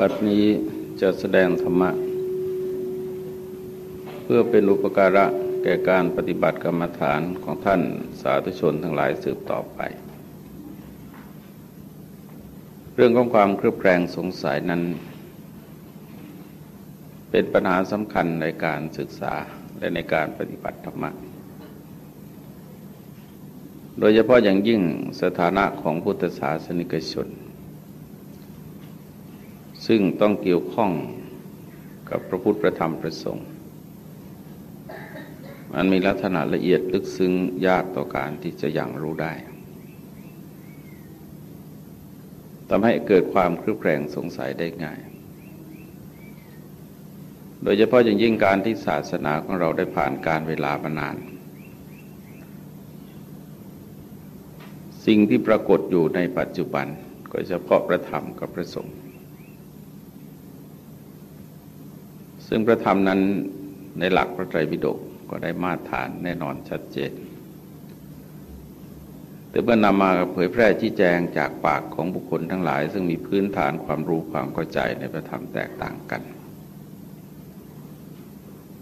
บัดนี้จะแสดงธรรมะ เพื่อเป็นอุปการะแก่การปฏิบัติกรรมฐานของท่านสาธุชนทั้งหลายสืบต่อไป เรื่องของความเครือบแคลงสงสัยนั้น เป็นปัญหาสำคัญในการศึกษาและในการปฏิบัติธรรมะ โดยเฉพาะอย่างยิ่งสถานะของพุทธศาสนิกชน ซึ่งต้องเกี่ยวข้องกับพระพุทธประธรรมประสงค์มันมีลักษณะละเอียดลึกซึ้งยากต่อการที่จะยังรู้ได้ทำให้เกิดความคลืบแคลงสงสัยได้ง่าย โดยเฉพาะอย่างยิ่งการที่ศาสนาของเราได้ผ่านการเวลามานาน สิ่งที่ปรากฏอยู่ในปัจจุบันก็เฉพาะพระธรรมกับพระสงฆ์ ซึ่งพระธรรมนั้นในหลักพระไตรปิฎกก็ได้มาตรฐานแน่นอนชัดเจน แต่เมื่อนำมาเผยแพร่ชี้แจงจากปากของบุคคลทั้งหลาย ซึ่งมีพื้นฐานความรู้ความเข้าใจในพระธรรมแตกต่างกัน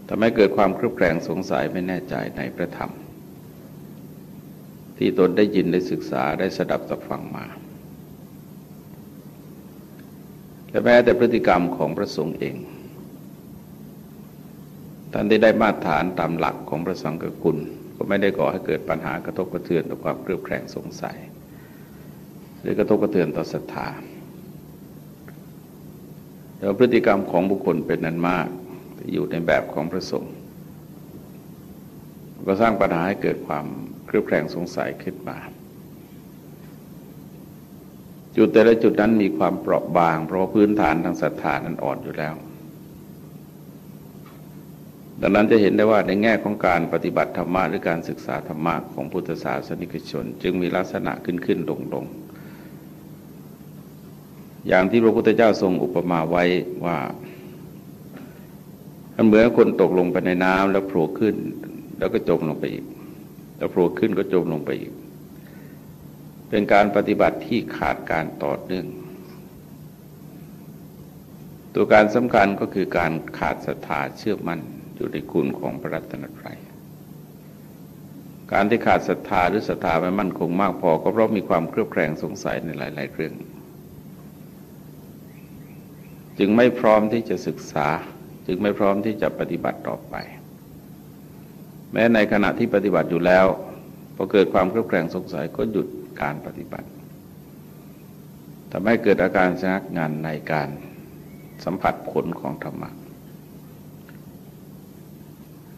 ทำให้เกิดความครืบแคลงสงสัยไม่แน่ใจในพระธรรม ที่ตนได้ยินได้ศึกษาได้สดับสับฟังมาและแม้แต่พฤติกรรมของพระสงฆ์เอง ท่านได้ได้มาตรฐานตามหลักของพระสังฆคุณ ก็ไม่ได้ก่อให้เกิดปัญหากระทบกระเทือนต่อความเครือบแคลงสงสัย หรือกระทบกระเทือนต่อศรัทธาแต่พฤติกรรมของบุคคลเป็นนั้นมากอยู่ในแบบของพระสงฆ์ก็สร้างปัญหาให้เกิดความเครือบแคลงสงสัยขึ้นมา จุดแต่ละจุดนั้นมีความเปราะบาง เพราะพื้นฐานทางศรัทธานั้นอ่อนอยู่แล้ว ดังนั้นจะเห็นได้ว่าในแง่ของการปฏิบัติธรรมะหรือการศึกษาธรรมะของพุทธศาสนิกชน จึงมีลักษณะขึ้นขึ้นลงลงอย่างที่พระพุทธเจ้าทรงอุปมาไว้ว่ามันเหมือนคนตกลงไปในน้ำแล้วโผล่ขึ้น แล้วก็จมลงไปอีก แล้วโผล่ขึ้นก็จมลงไปอีก เป็นการปฏิบัติที่ขาดการต่อเนื่อง ตัวการสำคัญก็คือการขาดศรัทธาเชื่อมั่น อยู่ในคุณของพระรัตนตรัยการที่ขาดศรัทธาหรือศรัทธาไม่มั่นคงมากพอ ก็เพราะมีความเครือบแคลงสงสัยในหลาย ๆ เรื่อง จึงไม่พร้อมที่จะศึกษา จึงไม่พร้อมที่จะปฏิบัติต่อไป แม้ในขณะที่ปฏิบัติอยู่แล้วพอเกิดความเครือบแคลงสงสัยก็หยุดการปฏิบัติทำให้เกิดอาการชะงักงานในการสัมผัสผลของธรรมะ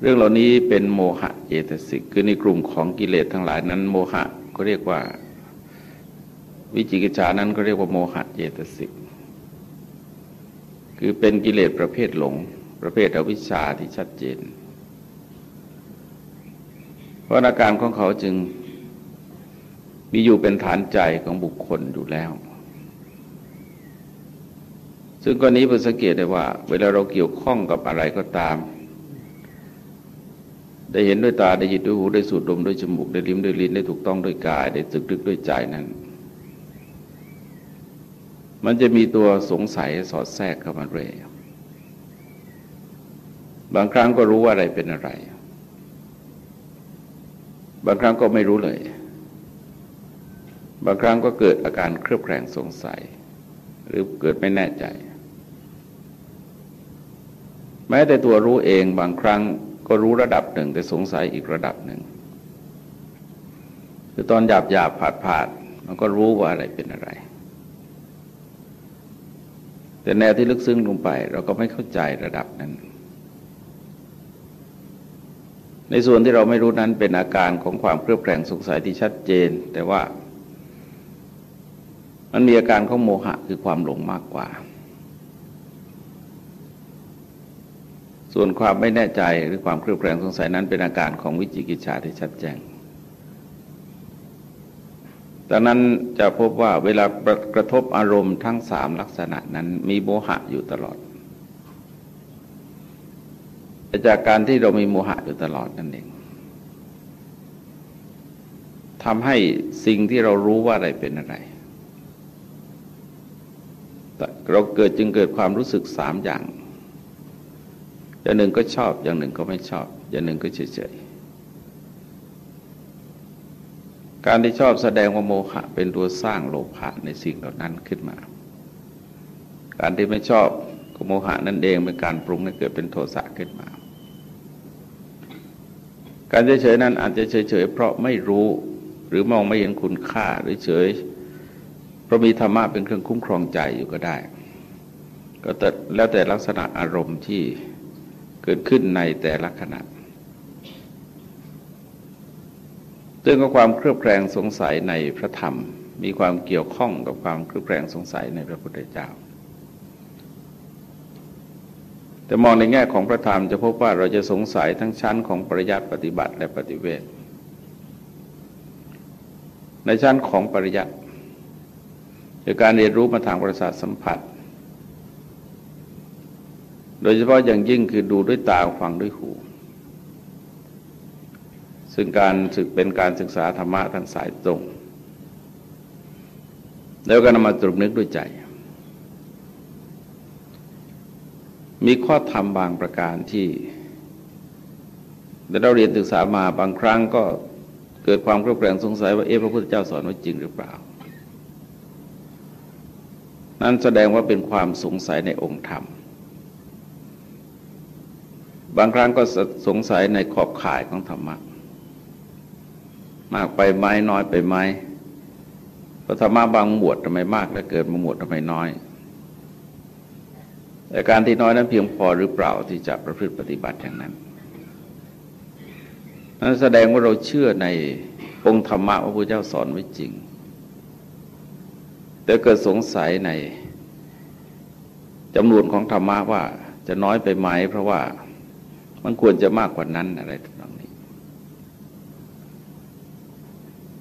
เรื่องเหล่านี้เป็นโมหะเจตสิกคือในกลุ่มของกิเลสทั้งหลายนั้น โมหะก็เรียกว่า วิจิกิจานั้นก็เรียกว่าโมหะเจตสิกคือเป็นกิเลสประเภทหลง ประเภทอวิชชาที่ชัดเจน เพราะอาการของเขาจึงมีอยู่เป็นฐานใจของบุคคลอยู่แล้ว ซึ่งกรณีเพื่อสังเกตได้ว่า เวลาเราเกี่ยวข้องกับอะไรก็ตาม ได้เห็นด้วยตาได้ยินด้วยหูได้สูดดมด้วยจมูกได้ลิ้มด้วยลิ้นได้ถูกต้องด้วยกาย ได้สึกดึกด้วยใจนั้น มันจะมีตัวสงสัยสอดแทรกเข้ามาเรื่อยบางครั้งก็รู้ว่าอะไรเป็นอะไร บางครั้งก็ไม่รู้เลย บางครั้งก็เกิดอาการเครือบแคลงสงสัย หรือเกิดไม่แน่ใจ แม้แต่ตัวรู้เองบางครั้ง ก็รู้ระดับหนึ่ง แต่สงสัยอีกระดับหนึ่งคือตอนหยาบหยาบผาดผาดมันก็รู้ว่าอะไรเป็นอะไร แต่แนวที่ลึกซึ้งลงไป เราก็ไม่เข้าใจระดับนั้น ในส่วนที่เราไม่รู้นั้นเป็นอาการของความเครือบแคลงสงสัยที่ชัดเจน แต่ว่า มันมีอาการของโมหะคือความหลงมากกว่า ส่วนความไม่แน่ใจหรือความเครือบแคลงสงสัยนั้นเป็นอาการของวิจิกิจฉาที่ชัดแจ้งดังนั้นจะพบว่าเวลากระทบอารมณ์ทั้งสามลักษณะนั้นมีโมหะอยู่ตลอด จากการที่เรามีโมหะอยู่ตลอดนั่นเองทำให้สิ่งที่เรารู้ว่าอะไรเป็นอะไรเราเกิดจึงเกิดความรู้สึกสามอย่าง อย่างหนึ่งก็ชอบ อย่างหนึ่งก็ไม่ชอบ อย่างหนึ่งก็เฉยๆการที่ชอบแสดงว่าโมหะ เป็นตัวสร้างโลภะในสิ่งเหล่านั้นขึ้นมา การที่ไม่ชอบก็โมหะนั่นเองเป็นการปรุงให้เกิดเป็นโทสะขึ้นมา การเฉยๆนั้นอาจจะเฉยๆเพราะไม่รู้หรือมองไม่เห็นคุณค่าหรือเฉยเพราะมีธรรมะเป็นเครื่องคุ้มครองใจอยู่ก็ได้ ก็แต่แล้วแต่ลักษณะอารมณ์ที่ เกิดขึ้นในแต่ละขณะเรื่องของความเครือบแคลงสงสัยในพระธรรม มีความเกี่ยวข้องกับความเครือบแคลงสงสัยในพระพุทธเจ้า แต่มองในแง่ของพระธรรมจะพบว่าเราจะสงสัยทั้งชั้นของปริยัติปฏิบัติและปฏิเวทในชั้นของปริยัติคือการเรียนรู้มาทางประสาทสัมผัส โดยเฉพาะอย่างยิ่งคือดูด้วยตาฟังด้วยหู ซึ่งการศึกเป็นการศึกษาธรรมะทางสายตรง แล้วก็นำมาตรึกนึกด้วยใจ มีข้อธรรมบางประการที่เราเรียนศึกษามาบางครั้งก็เกิดความเครือบแคลงสงสัยว่าเอ๊ะพระพุทธเจ้าสอนว่าจริงหรือเปล่า นั่นแสดงว่าเป็นความสงสัยในองค์ธรรม บางครั้งก็สงสัยในขอบข่ายของธรรมะมากไปไหมน้อยไปไหมพระธรรมะบางหมวดทำไมมากและเกิดมาหมวดทำไมน้อย แต่การที่น้อยนั้นเพียงพอหรือเปล่าที่จะประพฤติปฏิบัติอย่างนั้นนั่นแสดงว่าเราเชื่อในองค์ธรรมะว่าพระเจ้าสอนไว้จริง แต่เกิดสงสัยในจำนวนของธรรมะว่าจะน้อยไปไหม เพราะว่า มันควรจะมากกว่านั้นอะไรต่างนี้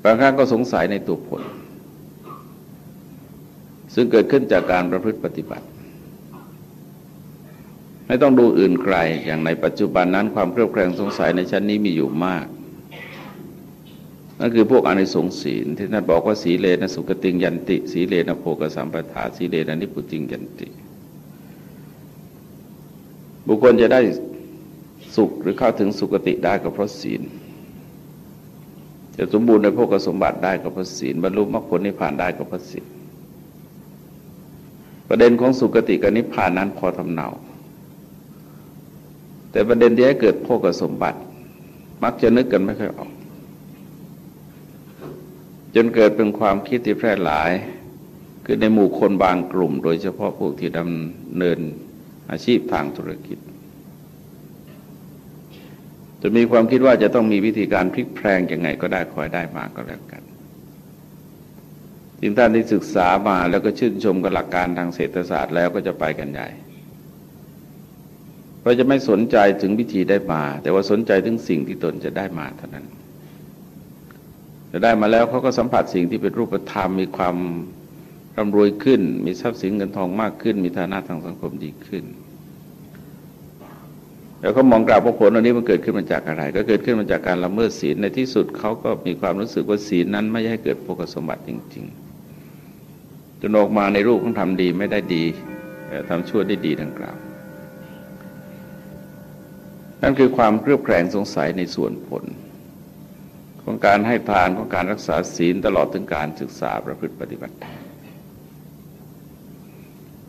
บางครั้งก็สงสัยในตัวผล ซึ่งเกิดขึ้นจากการประพฤติปฏิบัติ ไม่ต้องดูอื่นไกล อย่างในปัจจุบันนั้นความเครือบแคลงสงสัยในชั้นนี้มีอยู่มากนั่นคือพวกอนิสงส์ศีลที่ท่านบอกว่าสีเลนะสุกติงยันติ สีเลนะโภกสัมปทาสีเลนะนิพุติงยันติ บุคคลจะได้ สุขหรือเข้าถึงสุคติได้ก็เพราะศีล จะสมบูรณ์ในพวกสมบัติได้ก็เพราะศีลบรรลุมรรคผลนิพพานได้ก็เพราะศีลประเด็นของสุคติกับนิพพานนั้นพอทำเนาแต่ประเด็นที่ให้เกิดโภกสมบัติ มักจะนึกกันไม่ค่อยออก จนเกิดเป็นความคิดที่แพร่หลาย คือในหมู่คนบางกลุ่ม โดยเฉพาะพวกที่ดำเนินอาชีพทางธุรกิจ จะมีความคิดว่าจะต้องมีวิธีการพลิกแพลงยังไงก็ได้คอยได้มาก็แล้วกันจึงท่านที่ศึกษามาแล้วก็ชื่นชมกับหลักการทางเศรษฐศาสตร์แล้วก็จะไปกันใหญ่เราจะไม่สนใจถึงวิธีได้มา แต่ว่าสนใจถึงสิ่งที่ตนจะได้มาเท่านั้นจะได้มาแล้วเขาก็สัมผัสสิ่งที่เป็นรูปธรรมมีความร่ำรวยขึ้น มีทรัพย์สินเงินทองมากขึ้น มีฐานะทางสังคมดีขึ้น แล้วเขามองกราบว่าผลอันนี้มันเกิดขึ้นมาจากอะไร ก็เกิดขึ้นมาจากการละเมิดศีลในที่สุดเขาก็มีความรู้สึกว่าศีลนั้นไม่ให้เกิดโภคสมบัติจริง ๆจนออกมาในรูปของทำดีไม่ได้ดีทำชั่วได้ดีดังกล่าว นั่นคือความเครือบแคลงสงสัยในส่วนผล ของการให้ทานของการรักษาศีลตลอดถึงการศึกษาประพฤติปฏิบัติ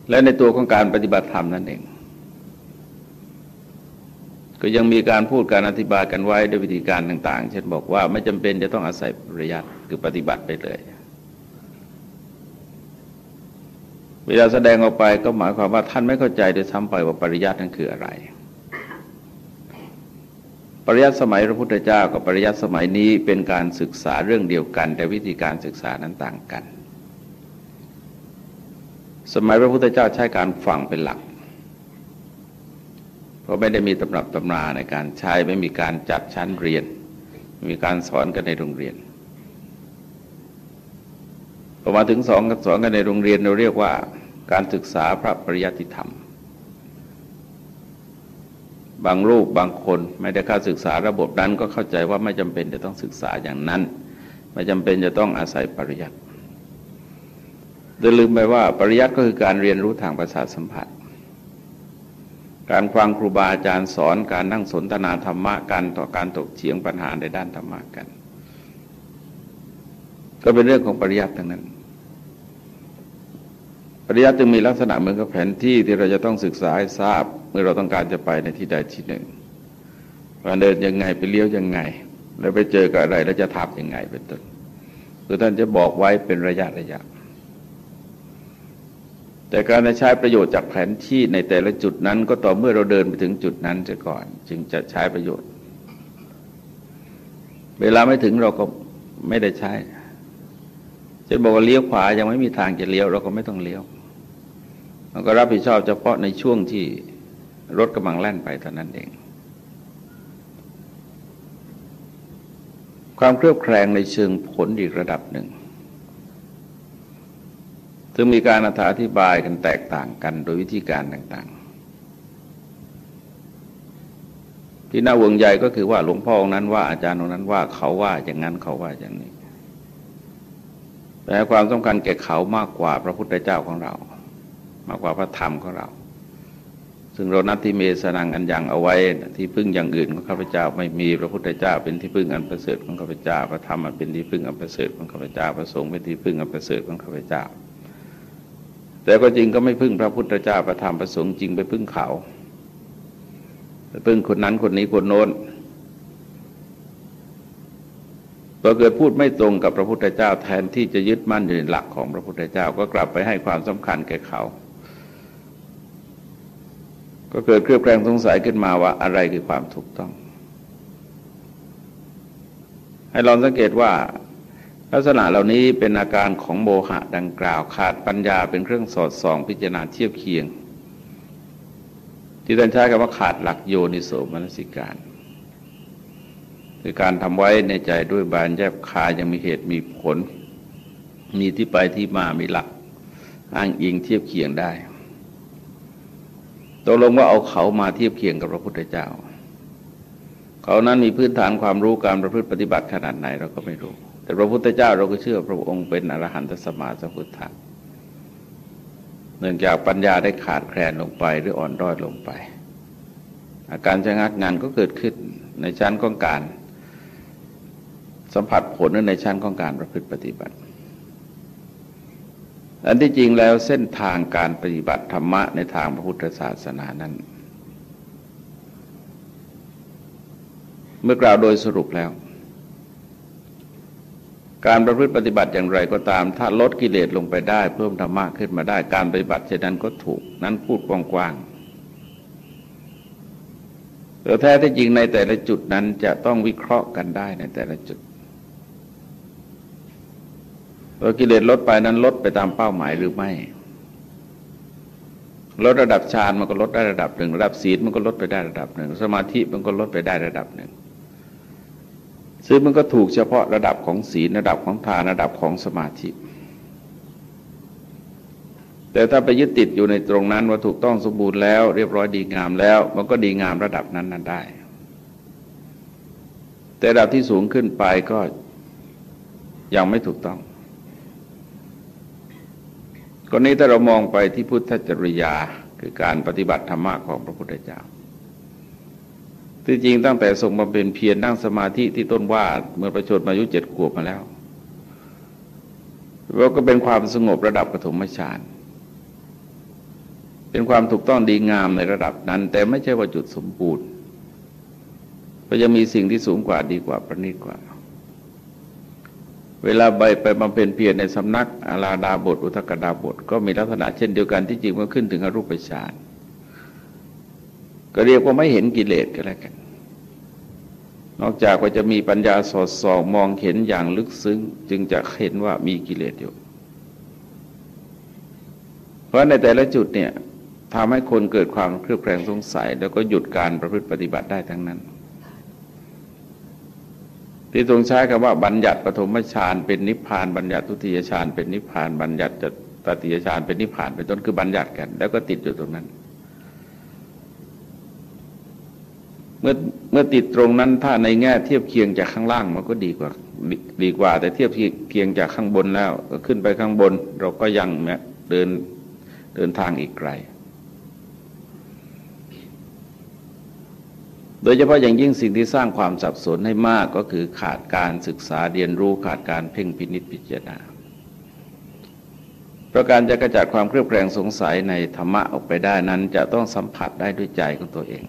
และในตัวของการปฏิบัติธรรมนั่นเอง ก็ยังมีการพูดการอธิบายกันไว้ด้วยวิธีการต่าง ๆ เช่นบอกว่าไม่จำเป็นจะต้องอาศัยปริยัติคือปฏิบัติไปเลย เวลาแสดงออกไปก็หมายความว่าท่านไม่เข้าใจโดยซ้ำไปว่าปริยัตินั้นคืออะไร ปริยัติสมัยพระพุทธเจ้ากับปริยัติสมัยนี้เป็นการศึกษาเรื่องเดียวกัน แต่วิธีการศึกษานั้นต่างกัน สมัยพระพุทธเจ้าใช้การฟังเป็นหลัก เพราะไม่ได้มีตำรับตำราในการใช้ไม่มีการจัดชั้นเรียนม,มีการสอนกันในโรงเรียนพอมาถึงสองสอนกันในโรงเรียนเราเรียกว่าการศึกษาพระปริยัติธรรม บางรูปบางคนไม่ได้เข้าศึกษาระบบนั้นก็เข้าใจว่าไม่จำเป็นจะต้องศึกษาอย่างนั้น ไม่จำเป็นจะต้องอาศัยปริยัติโดอย่าลืมไปว่าปริยัติก็คือการเรียนรู้ทางประสาทสัมผัส การฟังครูบาอาจารย์สอนการนั่งสนทนาธรรมะกันต่อการตกเฉียงปัญหาในด้านธรรมะกัน ก็เป็นเรื่องของปริยัติทั้งนั้น ปริยัติจึงมีลักษณะเหมือนกับแผนที่ที่เราจะต้องศึกษาให้ทราบ เมื่อเราต้องการจะไปในที่ใดที่หนึ่งว่าเดินยังไงไปเลี้ยวยังไง แล้วไปเจอกับอะไรแล้วจะทำยังไงเป็นต้นคือท่านจะบอกไว้เป็นระยะระยะ แต่การใช้ประโยชน์จากแผนที่ในแต่ละจุดนั้น ก็ต่อเมื่อเราเดินไปถึงจุดนั้นจะก่อน จึงจะใช้ประโยชน์ เวลาไม่ถึงเราก็ไม่ได้ใช้จะบอกว่าเลี้ยวขวายังไม่มีทางจะเลี้ยวเราก็ไม่ต้องเลี้ยวเราก็รับผิดชอบเฉพาะในช่วงที่รถกำลังแล่นไปเท่านั้นเอง ความเครือบแคลงในเชิงผลอีกระดับหนึ่ง ซึ่งมีการอธิบายกันแตกต่างกันโดยวิธีการต่างๆ ที่น่าวงใหญ่ก็คือว่าหลวงพ่อองนั้นว่าอาจารย์องนั้นว่าเขาว่าอย่างนั้นเขาว่าอย่างนี้ แต่ความสำคัญแก่เขามากกว่าพระพุทธเจ้าของเรา มากกว่าพระธรรมของเรา ซึ่งเรานัตติเมสนังอันยังเอาไว้ที่พึ่งอย่างอื่นของข้าพเจ้าไม่มีพระพุทธเจ้าเป็นที่พึ่งอันประเสริฐของข้าพเจ้าพระธรรมเป็นที่พึ่งอันประเสริฐของข้าพเจ้าพระสงฆ์เป็นที่พึ่งอันประเสริฐของข้าพเจ้า แต่ก็จริงก็ไม่พึ่งพระพุทธเจ้าประธรรมประสงค์จริงไปพึ่งเขาไปพึ่งคนนั้นคนนี้คนโน้นพอเกิดพูดไม่ตรงกับพระพุทธเจ้าแทนที่จะยึดมั่นอยู่ในหลักของพระพุทธเจ้าก็กลับไปให้ความสำคัญแก่เขา ก็เกิดเครือบแคลงสงสัยขึ้นมาว่าอะไรคือความถูกต้อง ให้ลองสังเกตว่า ลักษณะเหล่านี้เป็นอาการของโมหะดังกล่าวขาดปัญญาเป็นเครื่องสอดส่องพิจารณาเทียบเคียง ที่ท่านใช้คำว่าขาดหลักโยนิโสมนสิการคือการทำไว้ในใจด้วยบานแยบคายังมีเหตุมีผล มีที่ไปที่มามีหลัก อ้างอิงเทียบเคียงได้ตกลงว่าเอาเขามาเทียบเคียงกับพระพุทธเจ้า เขานั้นมีพื้นฐานความรู้การประพฤติปฏิบัติขนาดไหนเราก็ไม่รู้ แต่พระพุทธเจ้าเราก็เชื่อพระองค์เป็นอรหันตสมาสัมพุทธะเนื่องจากปัญญาได้ขาดแคลนลงไปหรืออ่อนด้อยลงไป อาการชะงักงานก็เกิดขึ้นในชั้นของการ สัมผัสผลในชั้นของการประพฤติปฏิบัติ อันที่จริงแล้วเส้นทางการปฏิบัติธรรมะในทางพระพุทธศาสนานั้น เมื่อกล่าวโดยสรุปแล้ว การประพฤติปฏิบัติอย่างไรก็ตาม ถ้าลดกิเลสลงไปได้ เพิ่มธรรมะขึ้นมาได้การปฏิบัติเช่นนั้นก็ถูก นั้นพูดกว้างๆแต่แท้ที่จริงในแต่ละจุดนั้นจะต้องวิเคราะห์กันได้ในแต่ละจุดว่ากิเลสลดไปนั้นลดไปตามเป้าหมายหรือไม่ ลดระดับฌานมันก็ลดได้ระดับหนึ่งระดับศีลมันก็ลดไปได้ระดับหนึ่งสมาธิมันก็ลดไปได้ระดับหนึ่ง ซึ่งมันก็ถูกเฉพาะระดับของศีลระดับของทานระดับของสมาธิ แต่ถ้าไปยึดติดอยู่ในตรงนั้นว่าถูกต้องสมบูรณ์แล้ว เรียบร้อยดีงามแล้ว มันก็ดีงามระดับนั้นนั้นได้ แต่ระดับที่สูงขึ้นไปก็ยังไม่ถูกต้องกรณีถ้าเรามองไปที่พุทธจริยาคือการปฏิบัติธรรมะของพระพุทธเจ้า ที่จริงตั้งแต่ทรงมาเป็นเพียรนั่งสมาธิที่ต้นว่าเมื่อประชดมายุเจ็ดขวบมาแล้วเราก็เป็นความสงบระดับปฐมฌานเป็นความถูกต้องดีงามในระดับนั้น แต่ไม่ใช่ว่าจุดสมบูรณ์ก็จะมีสิ่งที่สูงกว่าดีกว่าประณีตกว่า เวลาไปไปบำเพ็ญเพียรในสำนักอาลาดาบท อุทกดาบท ก็มีลักษณะเช่นเดียวกันที่จริงมันขึ้นถึงอรูปฌาน ก็เรียกว่าไม่เห็นกิเลสก็แล้วกัน นอกจากว่าจะมีปัญญาสอดส่องมองเห็นอย่างลึกซึ้ง จึงจะเห็นว่ามีกิเลสอยู่ เพราะในแต่ละจุดเนี่ยทำให้คนเกิดความเครือบแคลงสงสัย แล้วก็หยุดการประพฤติปฏิบัติได้ทั้งนั้น ที่ทรงใช้คำว่าบัญญัติปฐมฌานเป็นนิพพานบัญญัติทุติยฌานเป็นนิพพานบัญญัติตติยฌานเป็นนิพพานเป็นต้นคือบัญญัติกัน แล้วก็ติดอยู่ตรงนั้น มื่อเมื่อติดตรงนั้นถ้าในแง่เทียบเคียงจากข้างล่างมันก็ดีกว่าดีกว่า แต่เทียบเคียงจากข้างบนแล้วขึ้นไปข้างบน เราก็ยังเดินเดินทางอีกไกล โดยเฉพาะอย่างยิ่งสิ่งที่สร้างความสับสนให้มากก็คือขาดการศึกษาเรียนรู้ขาดการเพ่งพินิจพิจารณาเพราะการจะกระจัดความเครือบแคลงสงสัยในธรรมะออกไปได้นั้น จะต้องสัมผัสได้ด้วยใจของตัวเอง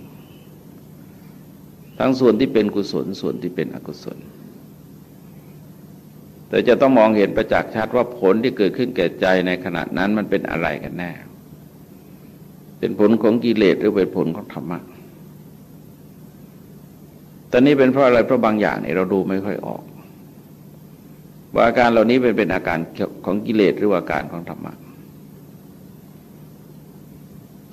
ทั้งส่วนที่เป็นกุศลส่วนที่เป็นอกุศล แต่จะต้องมองเห็นประจักษ์ชัดว่าผลที่เกิดขึ้นแก่ใจในขณะนั้นมันเป็นอะไรกันแน่ เป็นผลของกิเลสหรือเป็นผลของธรรมะตอนนี้เป็นเพราะอะไรเพราะบางอย่างเนี่ยเราดูไม่ค่อยออก ว่าอาการเหล่านี้เป็นเป็นอาการของกิเลสหรือว่าอาการของธรรมะ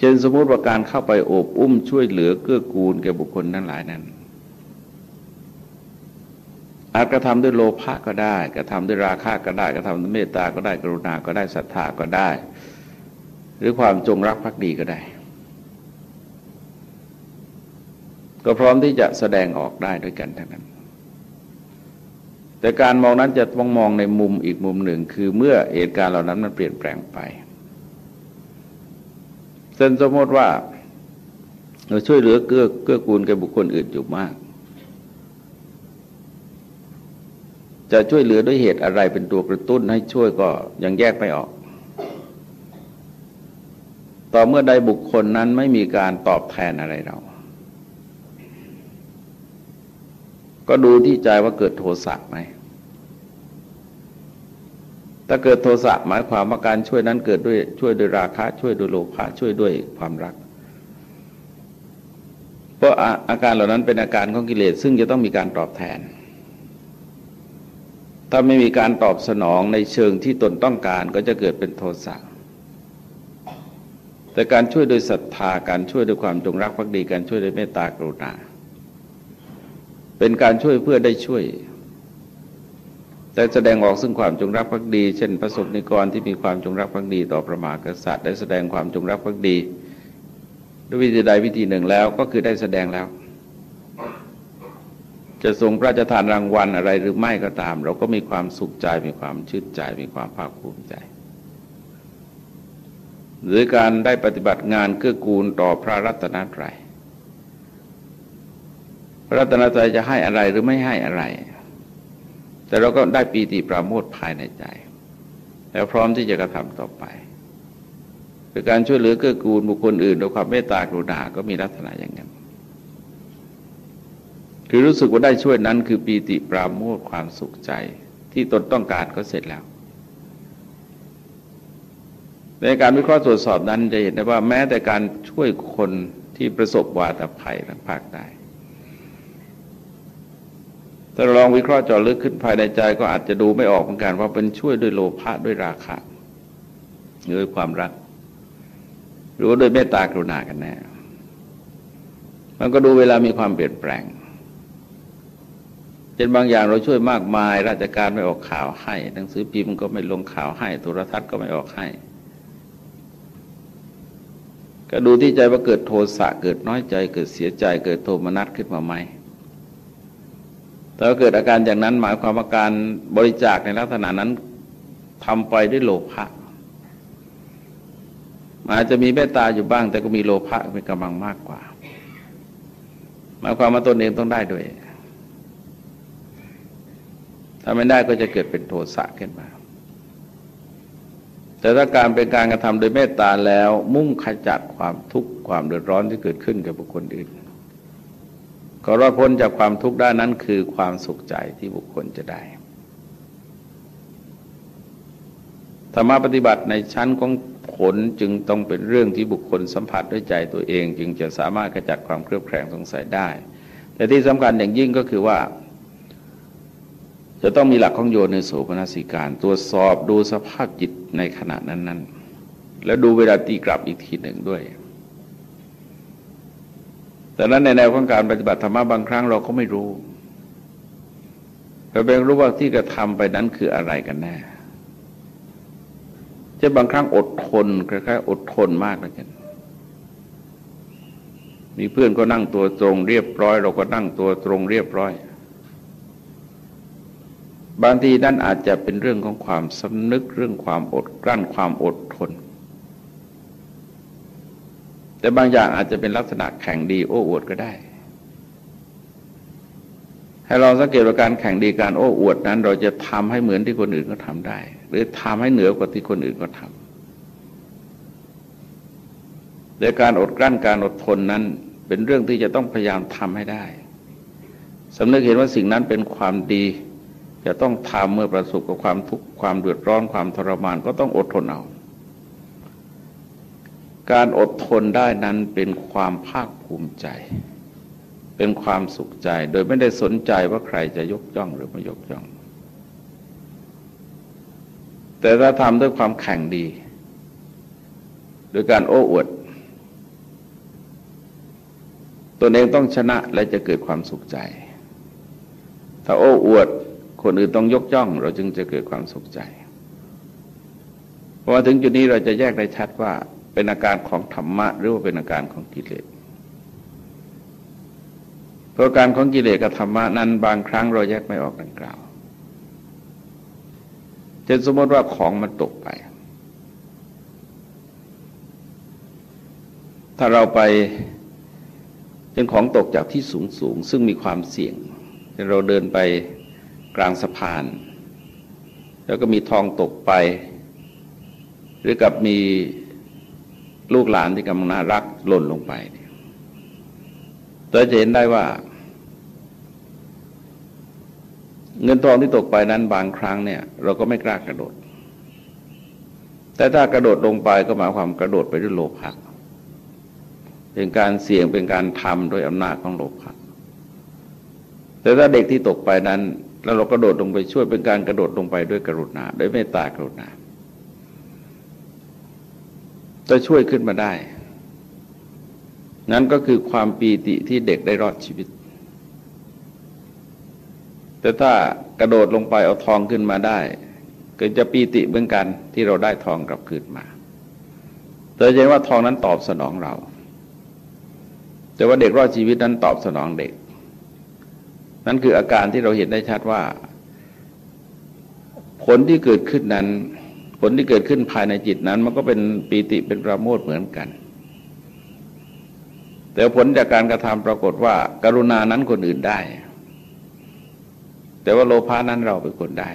ช่นสมมติว่าการเข้าไปโอบอุ้มช่วยเหลือเกื้อกูลแก่บุคคลทั้งหลายนั้น อาจกระทำด้วยโลภะก็ได้ กระทำด้วยราคะก็ได้ กระทำด้วยเมตตาก็ได้ กรุณาก็ได้ศรัทธาก็ได้ หรือความจงรักภักดีก็ได้ ก็พร้อมที่จะแสดงออกได้ด้วยกันทั้งนั้น แต่การมองนั้นจะต้องมองในมุมอีกมุมหนึ่ง คือเมื่อเหตุการณ์เหล่านั้นมันเปลี่ยนแปลงไป นสมมติว่า เราช่วยเหลือเกื้อเกื้อกูลแก่บุคคลอื่นอยู่มาก จะช่วยเหลือด้วยเหตุอะไรเป็นตัวกระตุ้นให้ช่วยก็ยังแยกไม่ออก ต่อเมื่อใดบุคคลนั้นไม่มีการตอบแทนอะไรเรา ก็ดูที่ใจว่าเกิดโทสะไหม ถ้าเกิดโทสะหมายความว่าการช่วยนั้นเกิดด้วยช่วยด้วยราคะ ช่วยด้วยโลภะช่วยด้วยความรัก เพราะอาการเหล่านั้นเป็นอาการของกิเลสซึ่งจะต้องมีการตอบแทน ถ้าไม่มีการตอบสนองในเชิงที่ตนต้องการก็จะเกิดเป็นโทสะแต่การช่วยโดยศรัทธาการช่วยด้วยความจงรักภักดีการช่วยด้วยเมตตากรุณาเป็นการช่วยเพื่อได้ช่วย แต่แสดงออกซึ่งความจงรักภักดี เช่นประสบนิกรที่มีความจงรักภักดี ต่อประมหากษัตริย์ได้แสดงความจงรักภักดี ด้วยวิธีใดวิธีหนึ่งแล้วก็คือได้แสดงแล้ว จะทรงพระราชทานรางวัลอะไรหรือไม่ก็ตาม เราก็มีความสุขใจมีความชื่นใจมีความภาคภูมิใจหรือการได้ปฏิบัติงานเกื้อกูลต่อพระรัตนตรัยพระรัตนตรัยจะให้อะไรหรือไม่ให้อะไร แต่เราก็ได้ปีติปราโมทภายในใจ แล้วพร้อมที่จะกระทำต่อไปคือการช่วยเหลือเกื้อกูลบุคคลอื่นด้วยความเมตตากรุณาก็มีลักษณะอย่างนั้น คือรู้สึกว่าได้ช่วยนั้น คือปีติปราโมทความสุขใจ ที่ตนต้องการก็เสร็จแล้ว ในการวิเคราะห์ตรวจสอบนั้นจะเห็นได้ว่าแม้แต่การช่วยคนที่ประสบวาตภัยทางภาคใต้ ถ้าเราลองวิเคราะห์จอลึกขึ้นภายในใจก็อาจจะดูไม่ออกเหมือนกันว่าเป็นช่วยด้วยโลภะด้วยราคะหรือด้วยความรัก หรือด้วยเมตตากรุณากันแน่มันก็ดูเวลามีความเปลี่ยนแปลงเช่นบางอย่างเราช่วยมากมาย ราชการไม่ออกข่าวให้หนังสือพิมพ์ก็ไม่ลงข่าวให้โทรทัศน์ก็ไม่ออกให้ก็ดูที่ใจว่าเกิดโทสะเกิดน้อยใจ เกิดเสียใจ เกิดโทมนัสขึ้นมาไหม แต่เกิดอาการอย่างนั้นหมายความว่าการบริจาคในลักษณะนั้นทำไปด้วยโลภะอาจจะมีเมตตาอยู่บ้าง แต่ก็มีโลภะเป็นกำลังมากกว่าหมายความว่าตนเองต้องได้ด้วย ถ้าไม่ได้ก็จะเกิดเป็นโทสะขึ้นมา แต่ถ้าการเป็นการกระทำโดยเมตตาแล้วมุ่งขจัดความทุกข์ความเดือดร้อนที่เกิดขึ้นกับบุคคลอื่น ก็รอดพ้นจากความทุกข์ได้นั้นคือความสุขใจที่บุคคลจะได้ธรรมะปฏิบัติในชั้นของผลจึงต้องเป็นเรื่องที่บุคคลสัมผัสด้วยใจตัวเอง จึงจะสามารถขจัดความเครือบแคลงสงสัยได้ แต่ที่สำคัญอย่างยิ่งก็คือว่า จะต้องมีหลักของโยนในโสปนสิการตรวจสอบดูสภาพจิตในขณะนั้น ๆ แล้วดูเวลาตีกลับอีกทีหนึ่งด้วย แต่นั้นในแนวของการปฏิบัติธรรมะบางครั้งเราก็ไม่รู้เราเป็นรู้ว่าที่กระทำไปนั้นคืออะไรกันแน่จะบางครั้งอดทนคล้ายๆอดทนมากเลยกัน มีเพื่อนก็นั่งตัวตรงเรียบร้อย เราก็นั่งตัวตรงเรียบร้อย บางทีนั่นอาจจะเป็นเรื่องของความสำนึกเรื่องความอดกลั้นความอดทน แต่บางอย่างอาจจะเป็นลักษณะแข่งดีโอ้อวดก็ได้ ให้เราสังเกตว่าการแข่งดีการโอ้อวดนั้น เราจะทำให้เหมือนที่คนอื่นก็ทำได้ หรือทำให้เหนือกว่าที่คนอื่นก็ทำแต่การอดกลั้นการอดทนนั้นเป็นเรื่องที่จะต้องพยายามทำให้ได้สำนึกเห็นว่าสิ่งนั้นเป็นความดี จะต้องทำเมื่อประสบกับความทุกข์ความเดือดร้อนความทรมานก็ต้องอดทนเอา การอดทนได้นั้นเป็นความภาคภูมิใจ เป็นความสุขใจ โดยไม่ได้สนใจว่าใครจะยกย่องหรือไม่ยกย่อง แต่ถ้าทำด้วยความแข่งดี โดยการโอ้อวดตนเองต้องชนะและจะเกิดความสุขใจ ถ้าโอ้อวด คนอื่นต้องยกย่อง เราจึงจะเกิดความสุขใจพอถึงจุดนี้เราจะแยกได้ชัดว่า เป็นอาการของธรรมะหรือว่าเป็นอาการของกิเลสเพราะการของกิเลสกับธรรมะนั้นบางครั้งเราแยกไม่ออกดังกล่าวเช่นสมมติว่าของมันตกไป ถ้าเราไปเป็นของตกจากที่สูงสูงซึ่งมีความเสี่ยงเราเดินไปกลางสะพาน แล้วก็มีทองตกไป หรือกับมี ลูกหลานที่กำลังน่ารักหล่นลงไปเราจะเห็นได้ว่า เงินทองที่ตกไปนั้นบางครั้งเนี่ย เราก็ไม่กล้ากระโดด แต่ถ้ากระโดดลงไปก็หมายความกระโดดไปด้วยโลภะเป็นการเสี่ยงเป็นการทำโดยอำนาจของโลภะแต่ถ้าเด็กที่ตกไปนั้น แล้วเรากระโดดลงไปช่วยเป็นการกระโดดลงไปด้วยกรุณาด้วยเมตตากรุณา จะช่วยขึ้นมาได้ นั้นก็คือความปีติที่เด็กได้รอดชีวิต แต่ถ้ากระโดดลงไปเอาทองขึ้นมาได้ ก็จะปีติเหมือนกันที่เราได้ทองกลับคืนมา แต่เห็นว่าทองนั้นตอบสนองเรา แต่ว่าเด็กรอดชีวิตนั้นตอบสนองเด็ก นั่นคืออาการที่เราเห็นได้ชัดว่า ผลที่เกิดขึ้นนั้น ลที่เกิดขึ้นภายในจิตนั้น มันก็เป็นปีติเป็นประโมทเหมือนกัน แต่ผลจากการกระทำปรากฏว่าการุณานั้นคนอื่นได้ แต่ว่าโลภานั้นเราเป็นคนได้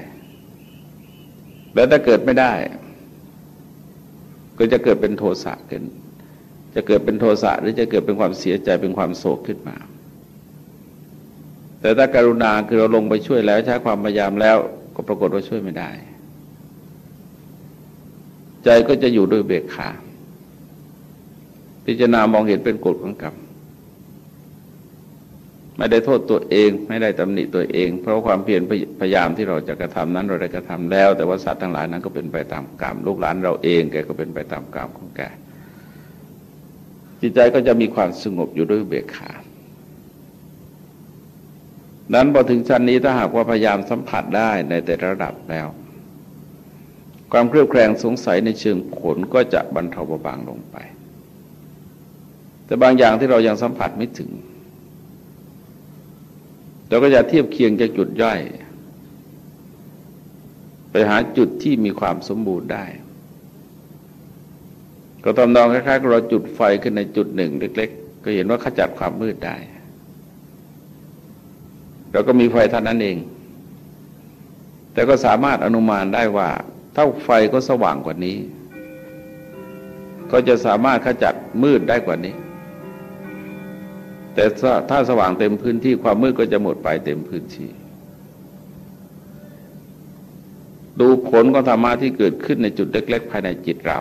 แล้วถ้าเกิดไม่ได้ ก็จะเกิดเป็นโทสะขึ้น จะเกิดเป็นโทสะหรือจะเกิดเป็นความเสียใจเป็นความโศกขึ้นมา แต่ถ้าการุณาคือเราลงไปช่วยแล้วใช้ความพยายามแล้วก็ปรากฏว่าช่วยไม่ได้ ใจก็จะอยู่ด้วยเบกขา พิจารณามองเห็นเป็นกฎของกรรมไม่ได้โทษตัวเอง ไม่ได้ตำหนิตัวเอง เพราะความเพียรพยายามที่เราจะกระทำนั้นเราได้กระทำแล้ว แต่ว่าสัตว์ทั้งหลายนั้นก็เป็นไปตามกรรมลูกหลานเราเองแกก็เป็นไปตามกรรมของแกจิตใจก็จะมีความสงบอยู่ด้วยเบียขานั้นพอถึงชั้นนี้ถ้าหากว่าพยายามสัมผัสได้ในแต่ระดับแล้ว ความเครียดแคลงสงสัยในเชิงผลก็จะบรรเทาเบาบางลงไป แต่บางอย่างที่เรายังสัมผัสไม่ถึง เราก็จะเทียบเคียงจากจุดย่อยไปหาจุดที่มีความสมบูรณ์ได้ ก็ตำนองคล้ายๆเราจุดไฟขึ้นในจุดหนึ่งเล็ก ๆ ก็เห็นว่าขจัดความมืดได้ เราก็มีไฟเท่านั้นเอง แต่ก็สามารถอนุมานได้ว่า ถ้าไฟก็สว่างกว่านี้ ก็จะสามารถขจัดมืดได้กว่านี้ แต่ถ้าสว่างเต็มพื้นที่ความมืดก็จะหมดไปเต็มพื้นที่ ดูผลของธรรมะที่เกิดขึ้นในจุดเล็ก ๆ ภายในจิตเรา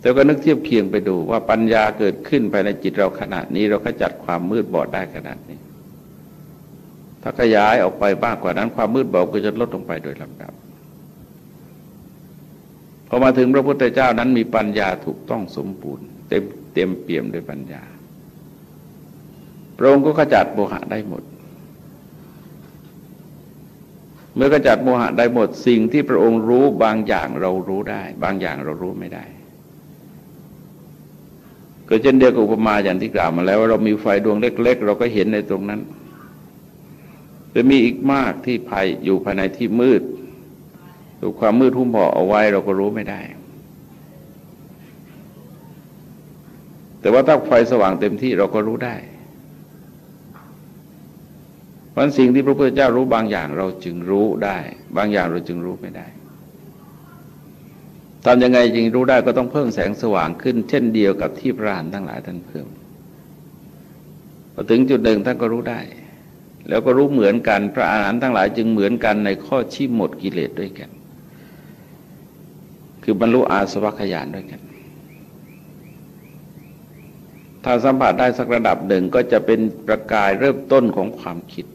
แต่ก็นึกเทียบเคียงไปดูว่าปัญญาเกิดขึ้นภายในจิตเราขนาดนี้ เราก็จัดความมืดบอดได้ขนาดนี้ ถ้าขยายออกไปมากกว่านั้น ความมืดบอดก็จะลดลงไปโดยลำดับพอมาถึงพระพุทธเจ้านั้นมีปัญญาถูกต้องสมบูรณ์ เต็มเต็มเปี่ยมด้วยปัญญา พระองค์ก็ขจัดโมหะได้หมด เมื่อขจัดโมหะได้หมดสิ่งที่พระองค์รู้บางอย่างเรารู้ได้ บางอย่างเรารู้ไม่ได้ก็เช่นเดียวกับอุปมาอย่างที่กล่าวมาแล้วว่าเรามีไฟดวงเล็ก ๆ เราก็เห็นในตรงนั้น จะมีอีกมากที่ภายอยู่ภายในที่มืดถูกความมืดหุ้มห่อเอาไว้เราก็รู้ไม่ได้ แต่ว่าถ้าไฟสว่างเต็มที่เราก็รู้ได้เพราะสิ่งที่พระพุทธเจ้ารู้บางอย่างเราจึงรู้ได้ บางอย่างเราจึงรู้ไม่ได้ทำยังไงจึงรู้ได้ก็ต้องเพิ่มแสงสว่างขึ้น เช่นเดียวกับที่พระอรหันต์ทั้งหลายท่านเพิ่มพอถึงจุดหนึ่งท่านก็รู้ได้ แล้วก็รู้เหมือนกัน พระอรหันต์ทั้งหลายจึงเหมือนกันในข้อชี้หมดกิเลสด้วยกัน คือบรรลุอาสวัคยานด้วยกัน ถ้าสัมผัสได้สักระดับหนึ่งก็จะเป็นประกายเริ่มต้นของความคิด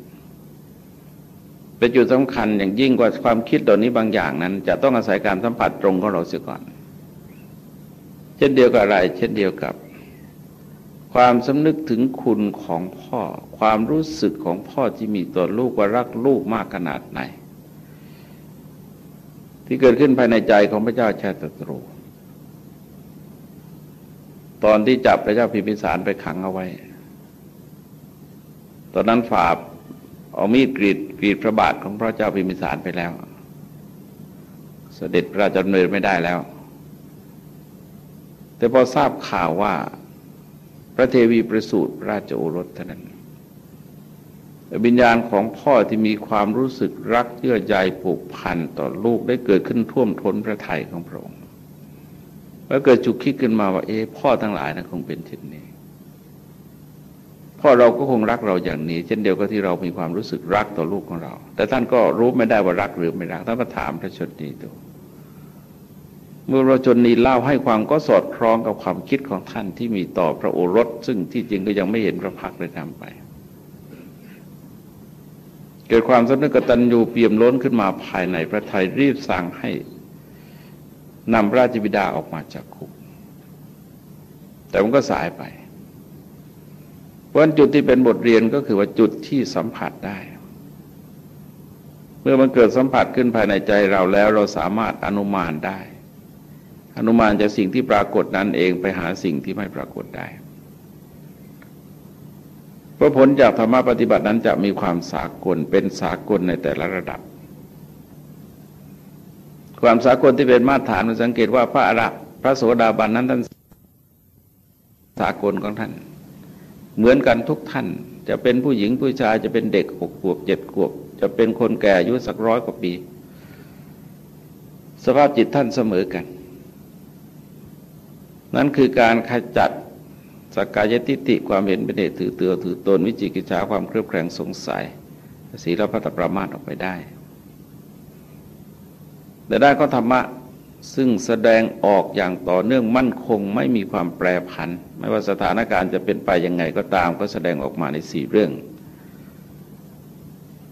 เป็นจุดสำคัญอย่างยิ่งกว่าความคิดตัวนี้บางอย่างนั้น จะต้องอาศัยการสัมผัสตรงของเราเสียก่อน เช่นเดียวกับอะไร เช่นเดียวกับ ความสำนึกถึงคุณของพ่อ ความรู้สึกของพ่อที่มีต่อลูกว่ารักลูกมากขนาดไหน ที่เกิดขึ้นภายในใจของพระเจ้าชาติตรูตอนที่จับพระเจ้าพิมพิสารไปขังเอาไว้ ตอนนั้นฝ่าเอามีดกรีดกรีดพระบาทของพระเจ้าพิมิสารไปแล้ว เสด็จพระราชดำเนินไม่ได้แล้ว แต่พอทราบข่าวว่า พระเทวีประสูติราชโอรสเท่านั้นวิญญาณของพ่อที่มีความรู้สึกรักเยื่อใยผูกพันต่อลูกได้เกิดขึ้นท่วมท้นพระทัยของพระองค์แล้วเกิดจุกคิดขึ้นมาว่าเอ๊พ่อทั้งหลายนะคงเป็นเช่นนี้ พ่อเราก็คงรักเราอย่างนี้ เช่นเดียวกับที่เรามีความรู้สึกรักต่อลูกของเรา แต่ท่านก็รู้ไม่ได้ว่ารักหรือไม่รักท่านก็ถามพระชนนีดู เมื่อพระชนนีเล่าให้ความก็สอดคล้องกับความคิดของท่านที่มีต่อพระโอรส ซึ่งที่จริงก็ยังไม่เห็นพระพักเลยทำไป เกิดความสนึกกตัญญูเปี่ยมล้นขึ้นมาภายในพระไทยรีบสั่งให้นำราชบิดาออกมาจากคุก แต่มันก็สายไปเพราะจุดที่เป็นบทเรียนก็คือว่าจุดที่สัมผัสได้ เมื่อมันเกิดสัมผัสขึ้นภายในใจเราแล้วเราสามารถอนุมานได้ อนุมานจากสิ่งที่ปรากฏนั้นเองไปหาสิ่งที่ไม่ปรากฏได้เพราะผลจากธรรมะปฏิบัตินั้นจะมีความสากลเป็นสากลในแต่ละระดับ ความสากลที่เป็นมาตรฐานเราสังเกตว่าพระอระพระโสดาบันนั้นท่านสากลของท่าน เหมือนกันทุกท่าน จะเป็นผู้หญิงผู้ชายจะเป็นเด็กหกขวบเจ็ดขวบ จะเป็นคนแก่อายุสักร้อยกว่าปี สภาพจิตท่านเสมอกัน นั่นคือการขจัดสกกายทิฏฐิความเห็นเป็นเหตุถือเตือถือตนวิจิกิจฉาความเครือบแคลงสงสัยศีลพัตประมาทออกไปได้ แต่ได้ก็ธรรมะซึ่งแสดงออกอย่างต่อเนื่องมั่นคงไม่มีความแปรผัน ไม่ว่าสถานการณ์จะเป็นไปยังไงก็ตามก็แสดงออกมาในสี่เรื่อง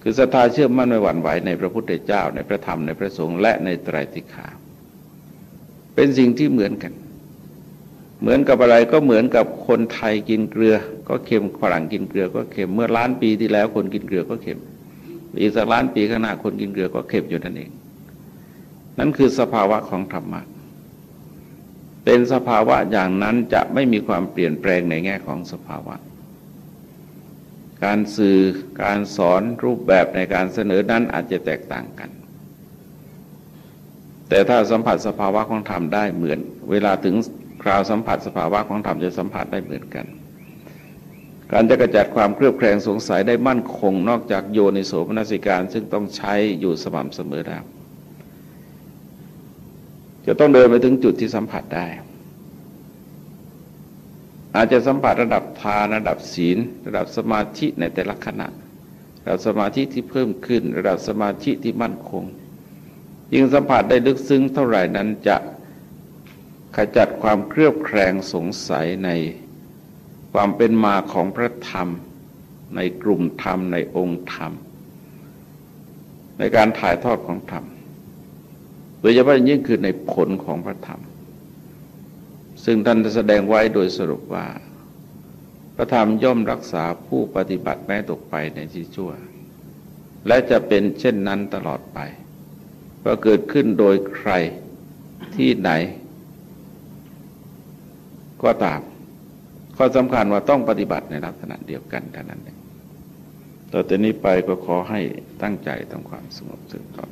คือศรัทธาเชื่อมั่นไม่หวั่นไหวในพระพุทธเจ้าในพระธรรมในพระสงฆ์และในไตรติขา เป็นสิ่งที่เหมือนกัน เหมือนกับอะไรก็เหมือนกับคนไทยกินเกลือ ก็เค็มฝรั่งกินเกลือ ก็เค็มเมื่อล้านปีที่แล้วคนกินเกลือก็เค็มอีกสักล้านปีข้างหน้าคนกินเกลือก็เค็มอยู่นั่นเอง นั่นคือสภาวะของธรรมะเป็นสภาวะอย่างนั้นจะไม่มีความเปลี่ยนแปลงในแง่ของสภาวะ การสื่อการสอนรูปแบบในการเสนอนั้นอาจจะแตกต่างกัน แต่ถ้าสัมผัสสภาวะของธรรมได้เหมือน เวลาถึง คราวสัมผัสสภาวะของธรรมจะสัมผัสได้เหมือนกัน การจะกระจัดความเครือบแคลงสงสัยได้มั่นคง นอกจากโยนิโสมนสิการ ซึ่งต้องใช้อยู่สม่ำเสมอแล้วจะต้องเดินไปถึงจุดที่สัมผัสได้ อาจจะสัมผัสระดับทานระดับศีล ระดับสมาธิในแต่ละขณะระดับสมาธิที่เพิ่มขึ้น ระดับสมาธิที่มั่นคง ยิ่งสัมผัสได้ลึกซึ้งเท่าไหร่นั้นจะ ขจัดความเครือบแคลงสงสัยในความเป็นมาของพระธรรม ในกลุ่มธรรมในองค์ธรรม ในการถ่ายทอดของธรรม โดยเฉพาะยิ่งคือในผลของพระธรรม ซึ่งท่านแสดงไว้โดยสรุปว่า พระธรรมย่อมรักษาผู้ปฏิบัติแม้ตกไปในที่ชั่ว และจะเป็นเช่นนั้นตลอดไปว่าเกิดขึ้นโดยใครที่ไหน ก็ตามข้อสำคัญว่าต้องปฏิบัติในลักษณะเดียวกันเท่านั้นเองต่อจากนี้ไปก็ขอให้ตั้งใจทำความสงบสุขต่อ